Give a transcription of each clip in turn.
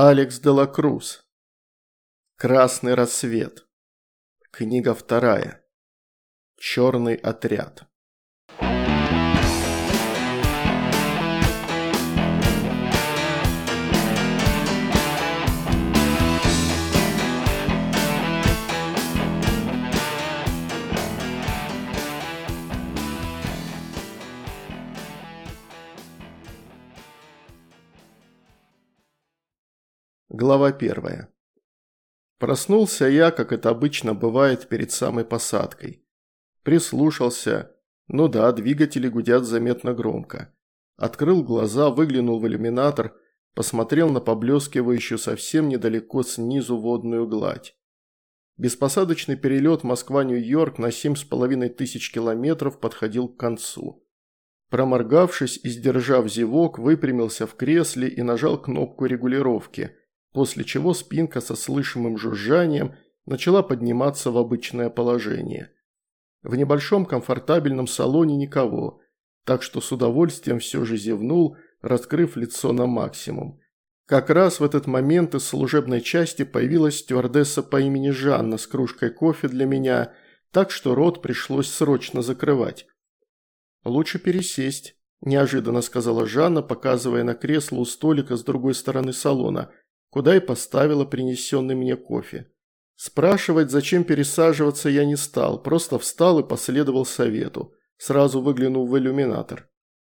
Алекс Делакрус. Красный рассвет. Книга вторая. Черный отряд. Глава первая. Проснулся я, как это обычно бывает перед самой посадкой. Прислушался. Ну да, двигатели гудят заметно громко. Открыл глаза, выглянул в иллюминатор, посмотрел на поблескивающую совсем недалеко снизу водную гладь. Беспосадочный перелет Москва-Нью-Йорк на семь с половиной тысяч километров подходил к концу. Проморгавшись и сдержав зевок, выпрямился в кресле и нажал кнопку регулировки – после чего спинка со слышимым жужжанием начала подниматься в обычное положение. В небольшом комфортабельном салоне никого, так что с удовольствием все же зевнул, раскрыв лицо на максимум. Как раз в этот момент из служебной части появилась стюардесса по имени Жанна с кружкой кофе для меня, так что рот пришлось срочно закрывать. «Лучше пересесть», – неожиданно сказала Жанна, показывая на кресло у столика с другой стороны салона – куда и поставила принесенный мне кофе. Спрашивать, зачем пересаживаться, я не стал, просто встал и последовал совету, сразу выглянув в иллюминатор.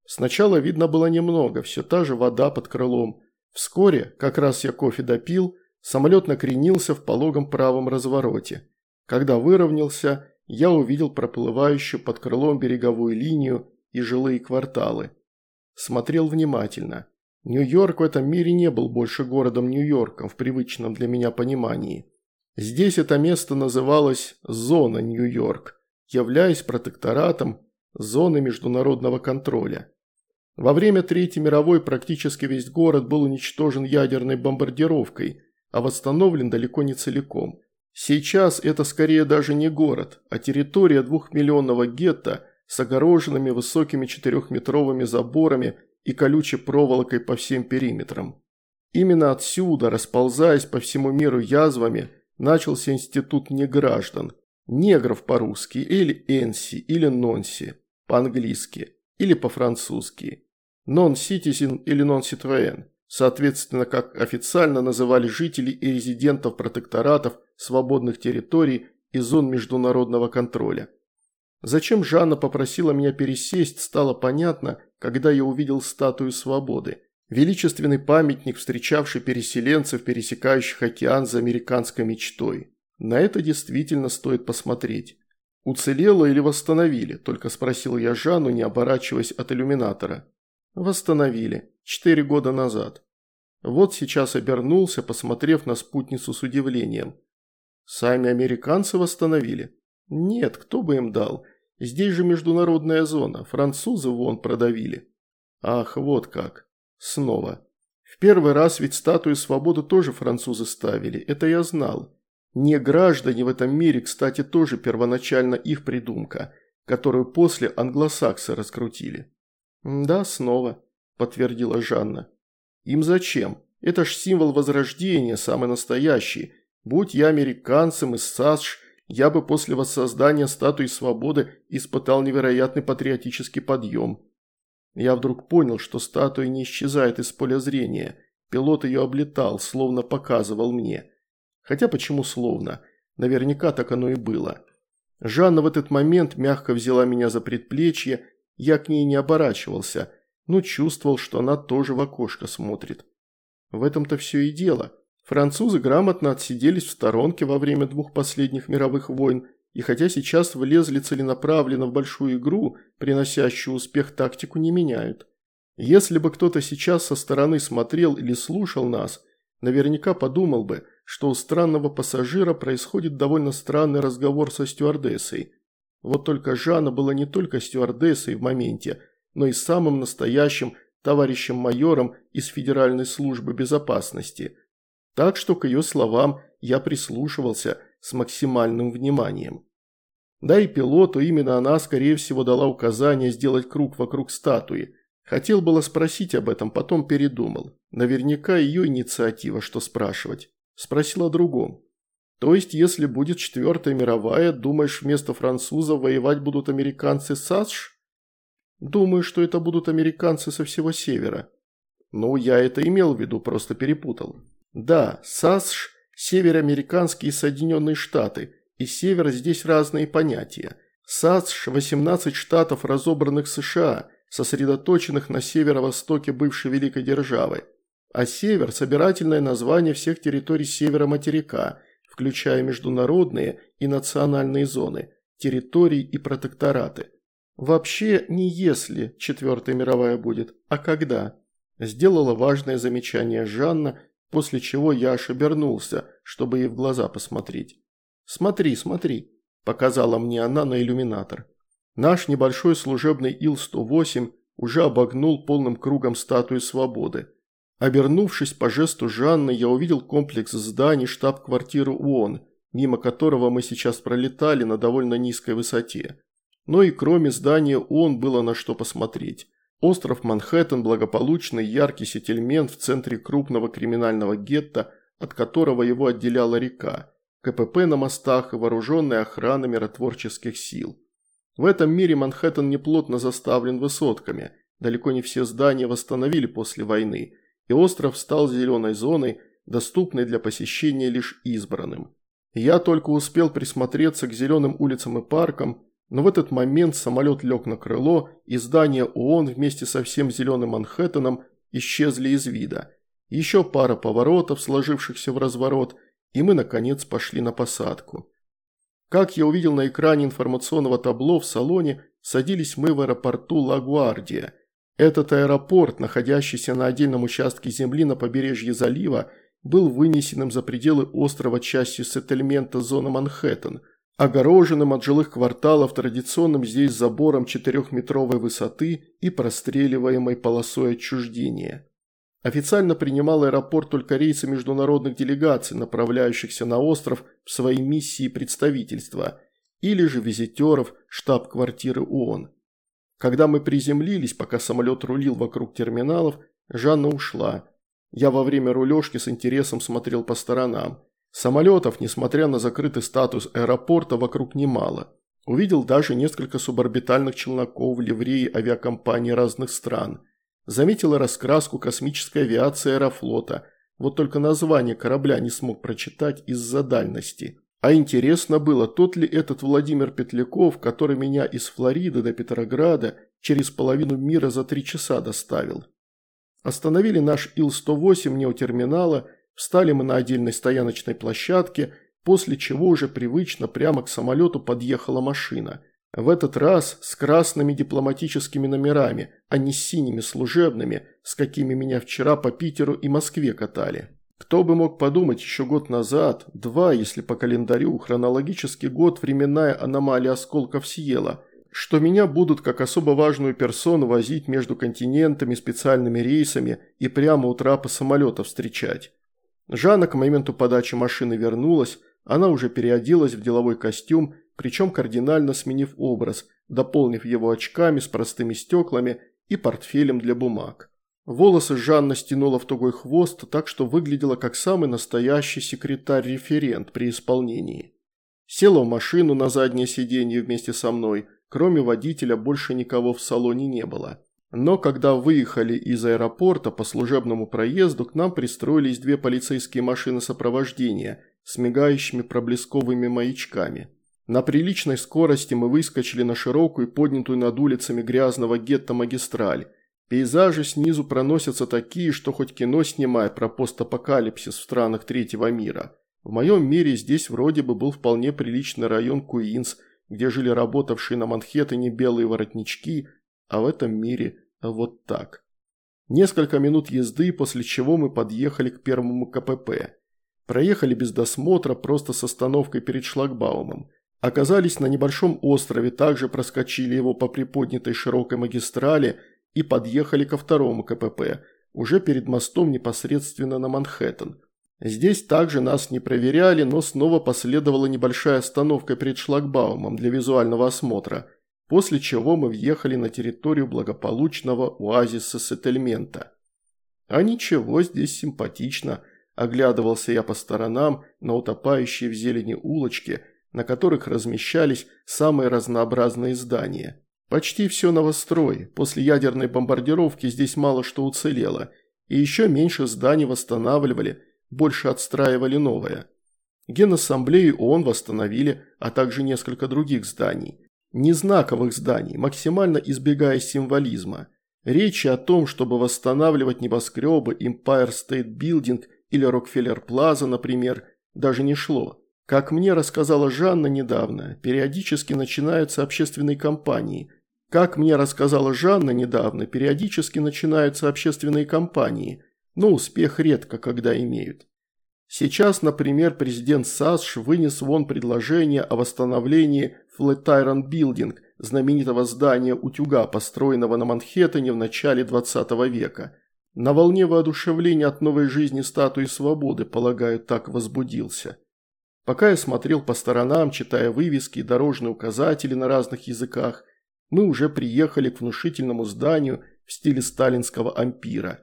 Сначала видно было немного, все та же вода под крылом. Вскоре, как раз я кофе допил, самолет накренился в пологом правом развороте. Когда выровнялся, я увидел проплывающую под крылом береговую линию и жилые кварталы. Смотрел внимательно. Нью-Йорк в этом мире не был больше городом Нью-Йорком в привычном для меня понимании. Здесь это место называлось «Зона Нью-Йорк», являясь протекторатом зоны международного контроля. Во время Третьей мировой практически весь город был уничтожен ядерной бомбардировкой, а восстановлен далеко не целиком. Сейчас это скорее даже не город, а территория двухмиллионного гетто с огороженными высокими четырехметровыми заборами и колючей проволокой по всем периметрам. Именно отсюда, расползаясь по всему миру язвами, начался институт неграждан, негров по-русски, или энси, или нонси, по-английски, или по-французски, нон-ситизен или нон-ситроен, соответственно, как официально называли жителей и резидентов протекторатов, свободных территорий и зон международного контроля. Зачем Жанна попросила меня пересесть, стало понятно, когда я увидел статую свободы. Величественный памятник, встречавший переселенцев, пересекающих океан за американской мечтой. На это действительно стоит посмотреть. «Уцелело или восстановили?» – только спросил я Жанну, не оборачиваясь от иллюминатора. «Восстановили. Четыре года назад». Вот сейчас обернулся, посмотрев на спутницу с удивлением. «Сами американцы восстановили?» «Нет, кто бы им дал? Здесь же международная зона, французы вон продавили». «Ах, вот как. Снова. В первый раз ведь статую свободы тоже французы ставили, это я знал. Не граждане в этом мире, кстати, тоже первоначально их придумка, которую после англосаксы раскрутили». «Да, снова», – подтвердила Жанна. «Им зачем? Это ж символ возрождения, самый настоящий. Будь я американцем из САСШ, я бы после воссоздания статуи свободы испытал невероятный патриотический подъем. Я вдруг понял, что статуя не исчезает из поля зрения. Пилот ее облетал, словно показывал мне. Хотя почему словно? Наверняка так оно и было. Жанна в этот момент мягко взяла меня за предплечье, я к ней не оборачивался, но чувствовал, что она тоже в окошко смотрит. В этом-то все и дело. Французы грамотно отсиделись в сторонке во время двух последних мировых войн, и хотя сейчас влезли целенаправленно в большую игру, приносящую успех тактику не меняют. Если бы кто-то сейчас со стороны смотрел или слушал нас, наверняка подумал бы, что у странного пассажира происходит довольно странный разговор со стюардессой. Вот только Жанна была не только стюардессой в моменте, но и самым настоящим товарищем-майором из Федеральной службы безопасности – так что к ее словам я прислушивался с максимальным вниманием. Да и пилоту именно она, скорее всего, дала указание сделать круг вокруг статуи, Хотел было спросить об этом, потом передумал. Наверняка ее инициатива, что спрашивать. Спросил о другом. То есть, если будет четвертая мировая, думаешь, вместо французов воевать будут американцы САСШ? Думаю, что это будут американцы со всего севера. Ну, я это имел в виду, просто перепутал. Да, САСШ – североамериканские Соединенные Штаты, и север здесь разные понятия. САСШ – 18 штатов, разобранных США, сосредоточенных на северо-востоке бывшей Великой Державы. А север – собирательное название всех территорий севера материка – включая международные и национальные зоны, территории и протектораты. Вообще не если Четвертая мировая будет, а когда. Сделала важное замечание Жанна, после чего я аж обернулся, чтобы ей в глаза посмотреть. «Смотри, смотри», – показала мне она на иллюминатор. Наш небольшой служебный Ил-108 уже обогнул полным кругом статуи свободы. Обернувшись по жесту Жанны, я увидел комплекс зданий штаб-квартиры ООН, мимо которого мы сейчас пролетали на довольно низкой высоте. Но и кроме здания ООН было на что посмотреть. Остров Манхэттен – благополучный яркий сетельмент в центре крупного криминального гетто, от которого его отделяла река, КПП на мостах и вооруженная охрана миротворческих сил. В этом мире Манхэттен неплотно заставлен высотками, далеко не все здания восстановили после войны – и остров стал зеленой зоной, доступной для посещения лишь избранным. Я только успел присмотреться к зеленым улицам и паркам, но в этот момент самолет лег на крыло, и здание ООН вместе со всем зеленым Манхэттеном исчезли из вида. Еще пара поворотов, сложившихся в разворот, и мы, наконец, пошли на посадку. Как я увидел на экране информационного табло в салоне, садились мы в аэропорту Ла-Гвардия – этот аэропорт, находящийся на отдельном участке земли на побережье залива, был вынесенным за пределы острова частью сеттельмента зоны Манхэттен, огороженным от жилых кварталов традиционным здесь забором четырехметровой высоты и простреливаемой полосой отчуждения. Официально принимал аэропорт только рейсы международных делегаций, направляющихся на остров в свои миссии представительства, или же визитеров штаб-квартиры ООН. Когда мы приземлились, пока самолет рулил вокруг терминалов, Жанна ушла. Я во время рулежки с интересом смотрел по сторонам. Самолетов, несмотря на закрытый статус аэропорта, вокруг немало. Увидел даже несколько суборбитальных челноков ливреи авиакомпаний разных стран. Заметила раскраску космической авиации аэрофлота. Вот только название корабля не смог прочитать из-за дальности. А интересно было, тот ли этот Владимир Петляков, который меня из Флориды до Петрограда через половину мира за три часа доставил. Остановили наш Ил-108 не у терминала, встали мы на отдельной стояночной площадке, после чего уже привычно прямо к самолету подъехала машина. В этот раз с красными дипломатическими номерами, а не с синими служебными, с какими меня вчера по Питеру и Москве катали. Кто бы мог подумать еще год назад, два, если по календарю, хронологический год временная аномалия осколков съела, что меня будут как особо важную персону возить между континентами специальными рейсами и прямо у трапа самолета встречать. Жанна к моменту подачи машины вернулась, она уже переоделась в деловой костюм, причем кардинально сменив образ, дополнив его очками с простыми стеклами и портфелем для бумаг. Волосы Жанна стянула в тугой хвост, так что выглядела как самый настоящий секретарь-референт при исполнении. Села в машину на заднее сиденье вместе со мной, кроме водителя больше никого в салоне не было. Но когда выехали из аэропорта по служебному проезду, к нам пристроились две полицейские машины сопровождения с мигающими проблесковыми маячками. На приличной скорости мы выскочили на широкую, поднятую над улицами грязного гетто магистраль, Пейзажи снизу проносятся такие, что хоть кино снимай про постапокалипсис в странах третьего мира. В моем мире здесь вроде бы был вполне приличный район Куинс, где жили работавшие на Манхэттене белые воротнички, а в этом мире вот так. Несколько минут езды, после чего мы подъехали к первому КПП. Проехали без досмотра, просто с остановкой перед шлагбаумом. Оказались на небольшом острове, также проскочили его по приподнятой широкой магистрали – и подъехали ко второму КПП, уже перед мостом непосредственно на Манхэттен. Здесь также нас не проверяли, но снова последовала небольшая остановка перед шлагбаумом для визуального осмотра. После чего мы въехали на территорию благополучного оазиса сеттельмента. А ничего, здесь симпатично, оглядывался я по сторонам на утопающие в зелени улочки, на которых размещались самые разнообразные здания. Почти все новострой, после ядерной бомбардировки здесь мало что уцелело, и еще меньше зданий восстанавливали, больше отстраивали новое. Генассамблею ООН восстановили, а также несколько других зданий. Незнаковых зданий, максимально избегая символизма. Речи о том, чтобы восстанавливать небоскребы Empire State Building или Rockefeller Plaza, например, даже не шло. Как мне рассказала Жанна недавно, периодически начинаются общественные кампании. Как мне рассказала Жанна недавно, периодически начинаются общественные кампании, но успех редко когда имеют. Сейчас, например, президент САСШ вынес вон предложение о восстановлении Flatiron Building, знаменитого здания утюга, построенного на Манхэттене в начале 20 века. На волне воодушевления от новой жизни статуи свободы, полагаю, так возбудился. Пока я смотрел по сторонам, читая вывески и дорожные указатели на разных языках, мы уже приехали к внушительному зданию в стиле сталинского ампира.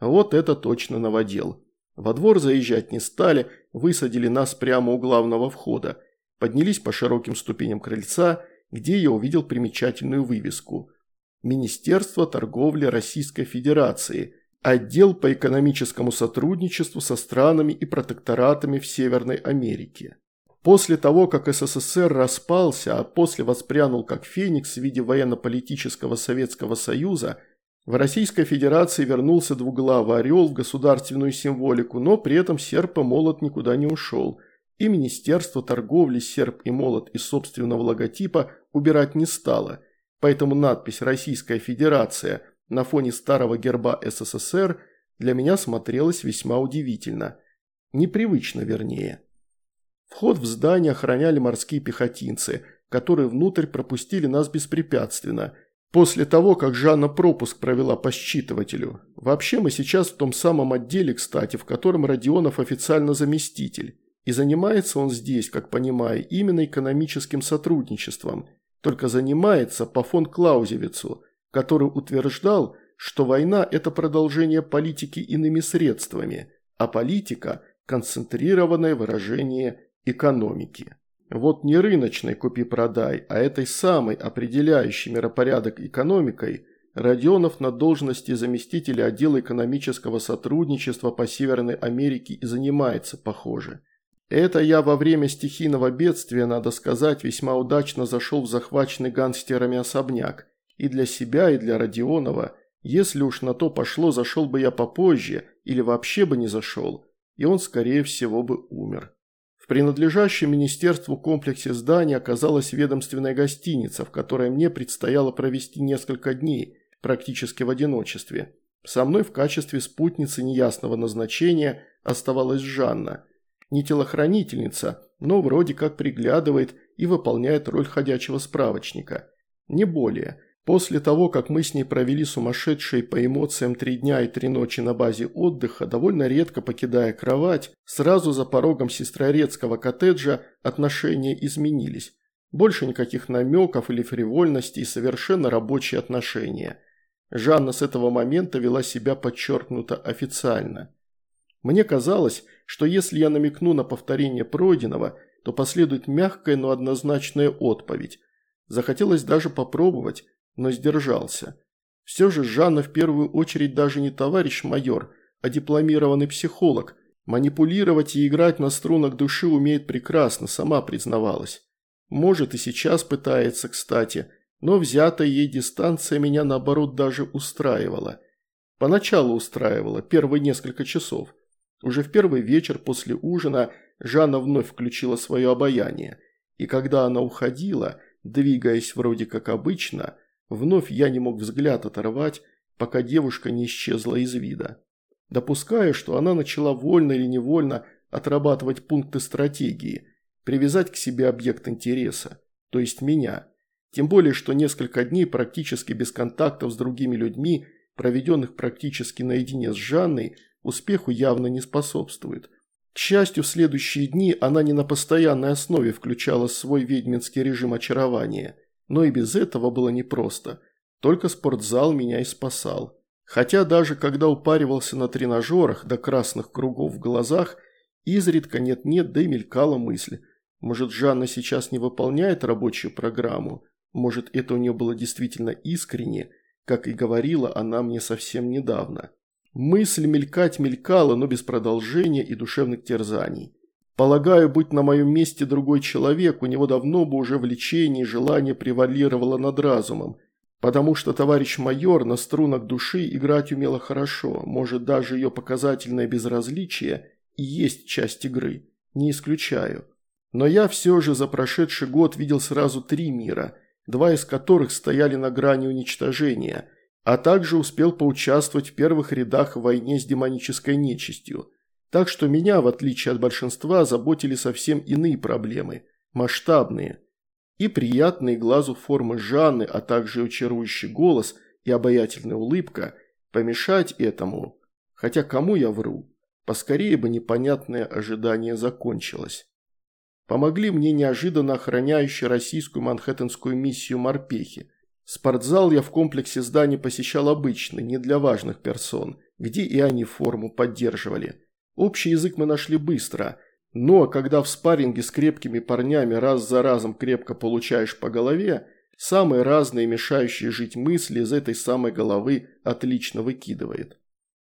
Вот это точно новодел. Во двор заезжать не стали, высадили нас прямо у главного входа. Поднялись по широким ступеням крыльца, где я увидел примечательную вывеску. Министерство торговли Российской Федерации. Отдел по экономическому сотрудничеству со странами и протекторатами в Северной Америке. После того, как СССР распался, а после воспрянул как феникс в виде военно-политического Советского Союза – в Российской Федерации вернулся двуглавый орел в государственную символику, но при этом серп и молот никуда не ушел. И Министерство торговли серп и молот из собственного логотипа убирать не стало. Поэтому надпись «Российская Федерация» на фоне старого герба СССР для меня смотрелась весьма удивительно. Непривычно, вернее. Вход в здание охраняли морские пехотинцы, которые внутрь пропустили нас беспрепятственно – После того, как Жанна пропуск провела по считывателю. Вообще мы сейчас в том самом отделе, кстати, в котором Родионов официально заместитель. И занимается он здесь, как понимаю, именно экономическим сотрудничеством. Только занимается по фон Клаузевицу, который утверждал, что война – это продолжение политики иными средствами, а политика – концентрированное выражение экономики. Вот не рыночной купи-продай, а этой самой определяющей миропорядок экономикой Родионов на должности заместителя отдела экономического сотрудничества по Северной Америке и занимается, похоже. Это я во время стихийного бедствия, надо сказать, весьма удачно зашел в захваченный гангстерами особняк. И для себя, и для Родионова. Если уж на то пошло, зашел бы я попозже, или вообще бы не зашел, и он, скорее всего, бы умер. В принадлежащем министерству комплексе здания оказалась ведомственная гостиница, в которой мне предстояло провести несколько дней, практически в одиночестве. Со мной в качестве спутницы неясного назначения оставалась Жанна. Не телохранительница, но вроде как приглядывает и выполняет роль ходячего справочника. Не более. После того, как мы с ней провели сумасшедшие по эмоциям три дня и три ночи на базе отдыха, довольно редко покидая кровать, сразу за порогом сестрорецкого коттеджа отношения изменились. Больше никаких намеков или фривольности и совершенно рабочие отношения. Жанна с этого момента вела себя подчеркнуто официально. Мне казалось, что если я намекну на повторение пройденного, то последует мягкая, но однозначная отповедь. Захотелось даже попробовать, но сдержался. Все же Жанна в первую очередь даже не товарищ майор, а дипломированный психолог. Манипулировать и играть на струнах души умеет прекрасно, сама признавалась. Может и сейчас пытается, кстати, но взятая ей дистанция меня наоборот даже устраивала. Поначалу устраивала, первые несколько часов. Уже в первый вечер после ужина Жанна вновь включила свое обаяние. И когда она уходила, двигаясь вроде как обычно, Вновь я не мог взгляд оторвать, пока девушка не исчезла из вида. Допуская, что она начала вольно или невольно отрабатывать пункты стратегии, привязать к себе объект интереса, то есть меня. Тем более, что несколько дней практически без контактов с другими людьми, проведенных практически наедине с Жанной, успеху явно не способствует. К счастью, в следующие дни она не на постоянной основе включала свой ведьминский режим очарования – Но и без этого было непросто. Только спортзал меня и спасал. Хотя даже когда упаривался на тренажерах до красных кругов в глазах, изредка нет-нет, да и мелькала мысль. Может, Жанна сейчас не выполняет рабочую программу? Может, это у нее было действительно искренне, как и говорила она мне совсем недавно. Мысль мелькать мелькала, но без продолжения и душевных терзаний. Полагаю, будь на моем месте другой человек, у него давно бы уже влечение и желание превалировало над разумом, потому что товарищ майор на струнах души играть умело хорошо, может даже ее показательное безразличие и есть часть игры, не исключаю. Но я все же за прошедший год видел сразу три мира, два из которых стояли на грани уничтожения, а также успел поучаствовать в первых рядах в войне с демонической нечистью – так что меня, в отличие от большинства, заботили совсем иные проблемы, масштабные. И приятные глазу формы Жанны, а также очарующий голос и обаятельная улыбка помешать этому. Хотя кому я вру? Поскорее бы непонятное ожидание закончилось. Помогли мне неожиданно охраняющие российскую манхэттенскую миссию морпехи. Спортзал я в комплексе зданий посещал обычный, не для важных персон, где и они форму поддерживали – Общий язык мы нашли быстро, но когда в спарринге с крепкими парнями раз за разом крепко получаешь по голове, самые разные мешающие жить мысли из этой самой головы отлично выкидывает.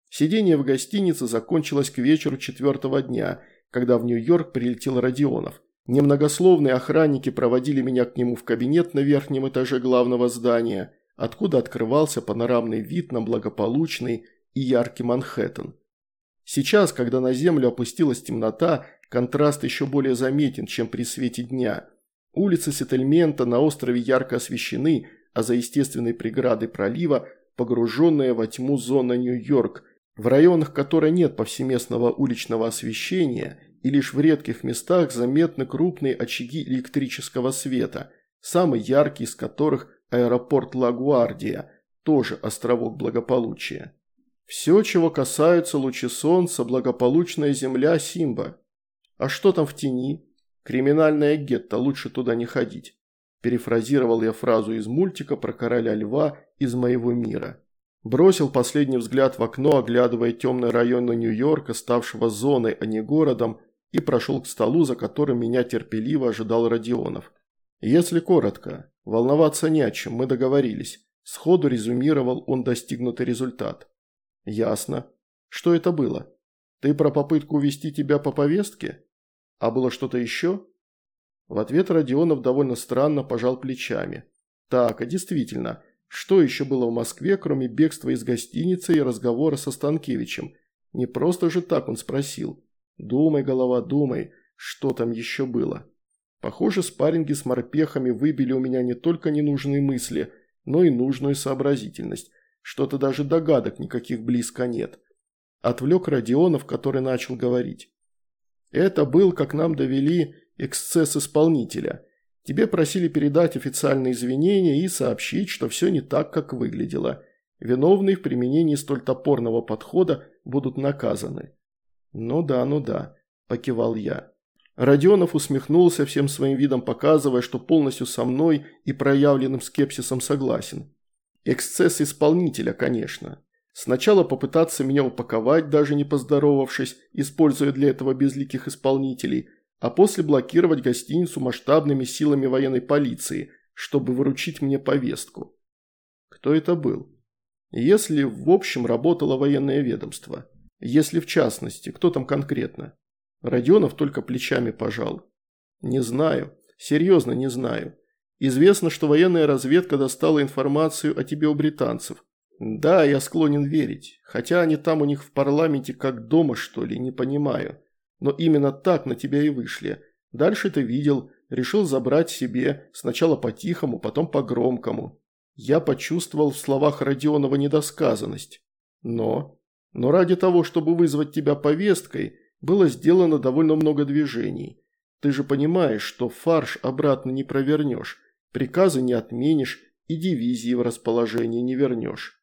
Сидение в гостинице закончилось к вечеру четвертого дня, когда в Нью-Йорк прилетел Родионов. Немногословные охранники проводили меня к нему в кабинет на верхнем этаже главного здания, откуда открывался панорамный вид на благополучный и яркий Манхэттен. Сейчас, когда на землю опустилась темнота, контраст еще более заметен, чем при свете дня. Улицы сеттельмента на острове ярко освещены, а за естественной преградой пролива погруженная во тьму зона Нью-Йорк, в районах которой нет повсеместного уличного освещения и лишь в редких местах заметны крупные очаги электрического света, самый яркий из которых аэропорт Лагуардия, тоже островок благополучия. Все, чего касается лучи солнца, благополучная земля Симба. А что там в тени? Криминальная гетто, лучше туда не ходить. Перефразировал я фразу из мультика про короля льва из моего мира. Бросил последний взгляд в окно, оглядывая темный район Нью-Йорка, ставшего зоной, а не городом, и прошел к столу, за которым меня терпеливо ожидал Родионов. Если коротко, волноваться не о чем, мы договорились. Сходу резюмировал он достигнутый результат. «Ясно. Что это было? Ты про попытку увести тебя по повестке? А было что-то еще?» В ответ Родионов довольно странно пожал плечами. «Так, а действительно, что еще было в Москве, кроме бегства из гостиницы и разговора со Станкевичем? Не просто же так он спросил. Думай, голова, думай, что там еще было?» Похоже, спарринги с морпехами выбили у меня не только ненужные мысли, но и нужную сообразительность. Что-то даже догадок никаких близко нет. Отвлек Родионов, который начал говорить. Это был, как нам довели, эксцесс исполнителя. Тебе просили передать официальные извинения и сообщить, что все не так, как выглядело. Виновные в применении столь топорного подхода будут наказаны. Ну да, ну да, покивал я. Родионов усмехнулся всем своим видом, показывая, что полностью со мной и проявленным скепсисом согласен. Эксцесс исполнителя, конечно. Сначала попытаться меня упаковать, даже не поздоровавшись, используя для этого безликих исполнителей, а после блокировать гостиницу масштабными силами военной полиции, чтобы выручить мне повестку. Кто это был? Если в общем работало военное ведомство. Если в частности, кто там конкретно? Родионов только плечами пожал. Не знаю. Серьезно не знаю. Известно, что военная разведка достала информацию о тебе у британцев. Да, я склонен верить, хотя они там у них в парламенте как дома, что ли, не понимаю. Но именно так на тебя и вышли. Дальше ты видел, решил забрать себе, сначала по-тихому, потом по-громкому. Я почувствовал в словах Родионова недосказанность. Но... Но ради того, чтобы вызвать тебя повесткой, было сделано довольно много движений. Ты же понимаешь, что фарш обратно не провернешь. Приказы не отменишь и дивизии в расположение не вернешь.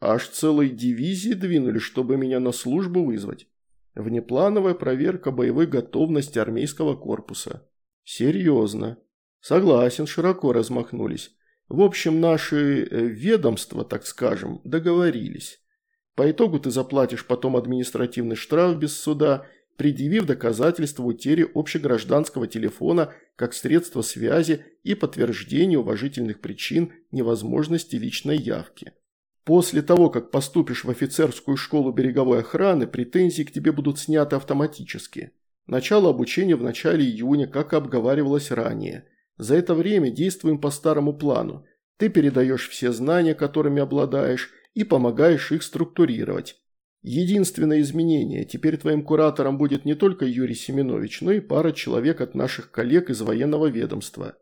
Аж целые дивизии двинули, чтобы меня на службу вызвать. Внеплановая проверка боевой готовности армейского корпуса. Серьезно. Согласен, широко размахнулись. В общем, наши э, ведомства, так скажем, договорились. По итогу ты заплатишь потом административный штраф без суда, предъявив доказательства утери общегражданского телефона как средство связи и подтверждение уважительных причин невозможности личной явки. После того, как поступишь в офицерскую школу береговой охраны, претензии к тебе будут сняты автоматически. Начало обучения в начале июня, как и обговаривалось ранее. За это время действуем по старому плану. Ты передаешь все знания, которыми обладаешь, и помогаешь их структурировать. Единственное изменение – теперь твоим куратором будет не только Юрий Семенович, но и пара человек от наших коллег из военного ведомства.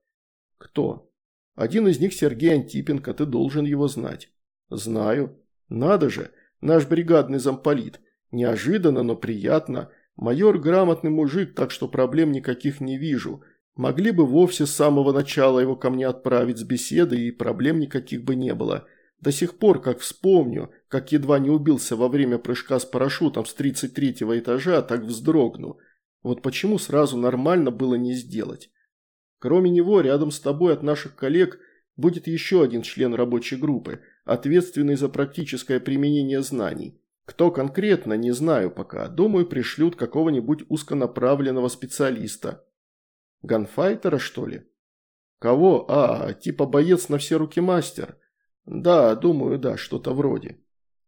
Кто? Один из них Сергей Антипенко, ты должен его знать. Знаю. Надо же, наш бригадный замполит. Неожиданно, но приятно. Майор грамотный мужик, так что проблем никаких не вижу. Могли бы вовсе с самого начала его ко мне отправить с беседы, и проблем никаких бы не было. До сих пор, как вспомню, как едва не убился во время прыжка с парашютом с 33-го этажа, так вздрогну. Вот почему сразу нормально было не сделать. Кроме него, рядом с тобой от наших коллег будет еще один член рабочей группы – ответственный за практическое применение знаний. Кто конкретно, не знаю пока. Думаю, пришлют какого-нибудь узконаправленного специалиста. Ганфайтера, что ли? Кого? А, типа боец на все руки мастер. Да, думаю, да, что-то вроде.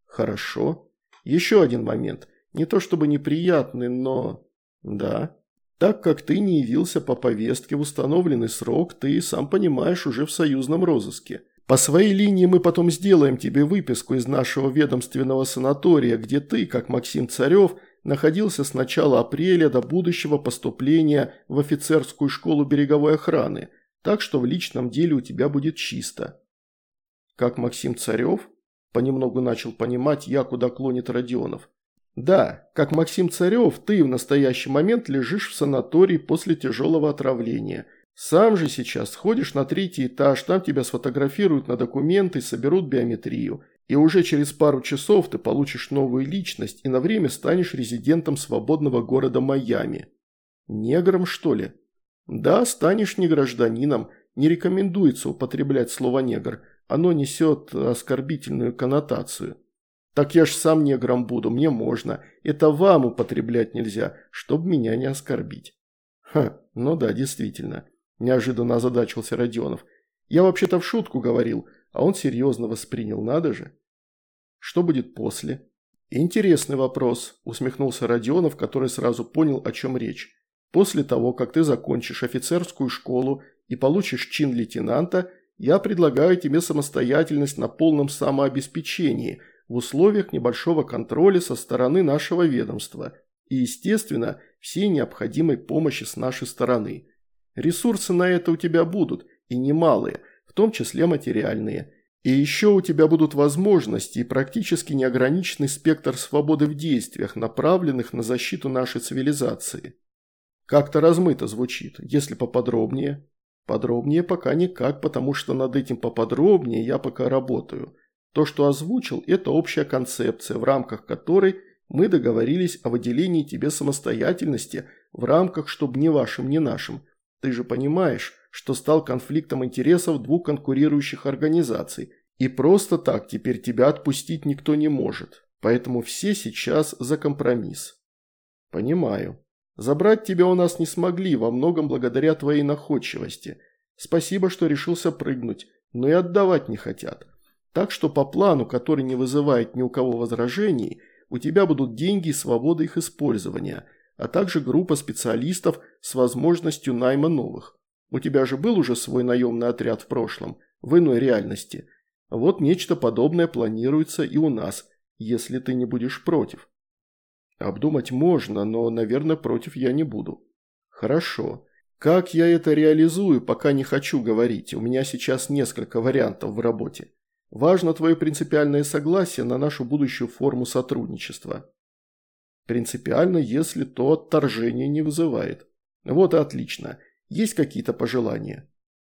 Хорошо. Еще один момент. Не то чтобы неприятный, но... Да. Так как ты не явился по повестке в установленный срок, ты, сам понимаешь, уже в союзном розыске. По своей линии мы потом сделаем тебе выписку из нашего ведомственного санатория, где ты, как Максим Царев, находился с начала апреля до будущего поступления в офицерскую школу береговой охраны, так что в личном деле у тебя будет чисто. Как Максим Царев? Понемногу начал понимать я, куда клонит Родионов. Да, как Максим Царев, ты в настоящий момент лежишь в санатории после тяжелого отравления – сам же сейчас сходишь на третий этаж, там тебя сфотографируют на документы, соберут биометрию. И уже через пару часов ты получишь новую личность и на время станешь резидентом свободного города Майами. Негром, что ли? Да, станешь не гражданином. Не рекомендуется употреблять слово «негр». Оно несет оскорбительную коннотацию. Так я ж сам негром буду, мне можно. Это вам употреблять нельзя, чтобы меня не оскорбить. Ха, ну да, действительно. – неожиданно озадачился Родионов. «Я вообще-то в шутку говорил, а он серьезно воспринял, надо же». «Что будет после?» «Интересный вопрос», – усмехнулся Родионов, который сразу понял, о чем речь. «После того, как ты закончишь офицерскую школу и получишь чин лейтенанта, я предлагаю тебе самостоятельность на полном самообеспечении в условиях небольшого контроля со стороны нашего ведомства и, естественно, всей необходимой помощи с нашей стороны. Ресурсы на это у тебя будут, и немалые, в том числе материальные. И еще у тебя будут возможности и практически неограниченный спектр свободы в действиях, направленных на защиту нашей цивилизации. Как-то размыто звучит, если поподробнее. Подробнее пока никак, потому что над этим поподробнее я пока работаю. То, что озвучил, это общая концепция, в рамках которой мы договорились о выделении тебе самостоятельности в рамках, чтобы ни вашим, ни нашим – ты же понимаешь, что стал конфликтом интересов двух конкурирующих организаций, и просто так теперь тебя отпустить никто не может. Поэтому все сейчас за компромисс. Понимаю. Забрать тебя у нас не смогли, во многом благодаря твоей находчивости. Спасибо, что решился прыгнуть, но и отдавать не хотят. Так что по плану, который не вызывает ни у кого возражений, у тебя будут деньги и свобода их использования – а также группа специалистов с возможностью найма новых. У тебя же был уже свой наемный отряд в прошлом, в иной реальности. Вот нечто подобное планируется и у нас, если ты не будешь против. Обдумать можно, но, наверное, против я не буду. Хорошо. Как я это реализую, пока не хочу говорить. У меня сейчас несколько вариантов в работе. Важно твое принципиальное согласие на нашу будущую форму сотрудничества. Принципиально, если то отторжение не вызывает. Вот и отлично. Есть какие-то пожелания?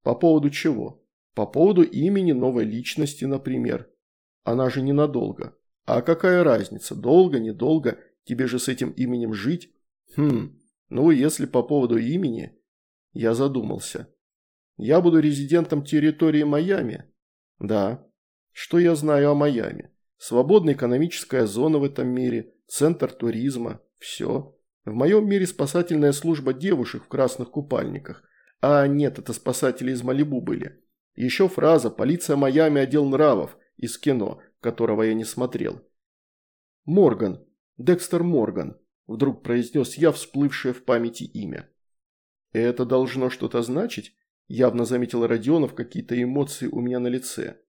По поводу чего? По поводу имени новой личности, например. Она же ненадолго. А какая разница, долго, недолго, тебе же с этим именем жить? Хм, ну если по поводу имени... Я задумался. Я буду резидентом территории Майами? Да. Что я знаю о Майами? Свободная экономическая зона в этом мире, центр туризма, все. В моем мире спасательная служба девушек в красных купальниках. А нет, это спасатели из Малибу были. Еще фраза «Полиция Майами, отдел нравов» из кино, которого я не смотрел. «Морган. Декстер Морган», – вдруг произнес я, всплывшее в памяти имя. «Это должно что-то значить?» – явно заметил Родионов какие-то эмоции у меня на лице.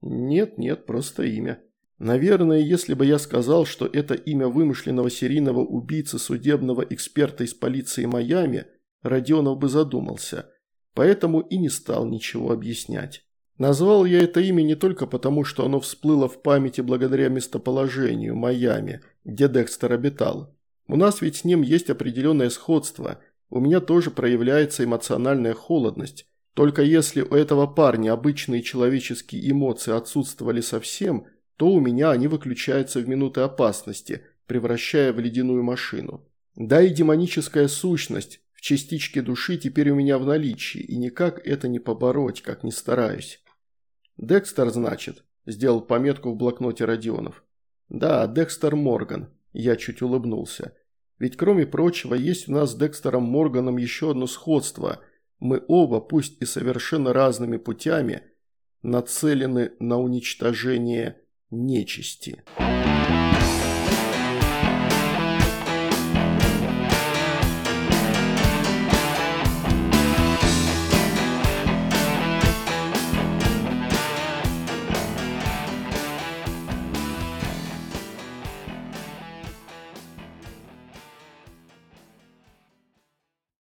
«Нет, нет, просто имя». Наверное, если бы я сказал, что это имя вымышленного серийного убийцы судебного эксперта из полиции Майами, Родионов бы задумался, поэтому и не стал ничего объяснять. Назвал я это имя не только потому, что оно всплыло в памяти благодаря местоположению Майами, где Декстер обитал. У нас ведь с ним есть определенное сходство, у меня тоже проявляется эмоциональная холодность. Только если у этого парня обычные человеческие эмоции отсутствовали совсем, то у меня они выключаются в минуты опасности, превращая в ледяную машину. Да и демоническая сущность в частичке души теперь у меня в наличии, и никак это не побороть, как ни стараюсь. «Декстер, значит», – сделал пометку в блокноте Родионов. «Да, Декстер Морган», – я чуть улыбнулся. «Ведь кроме прочего, есть у нас с Декстером Морганом еще одно сходство. Мы оба, пусть и совершенно разными путями, нацелены на уничтожение нечисти».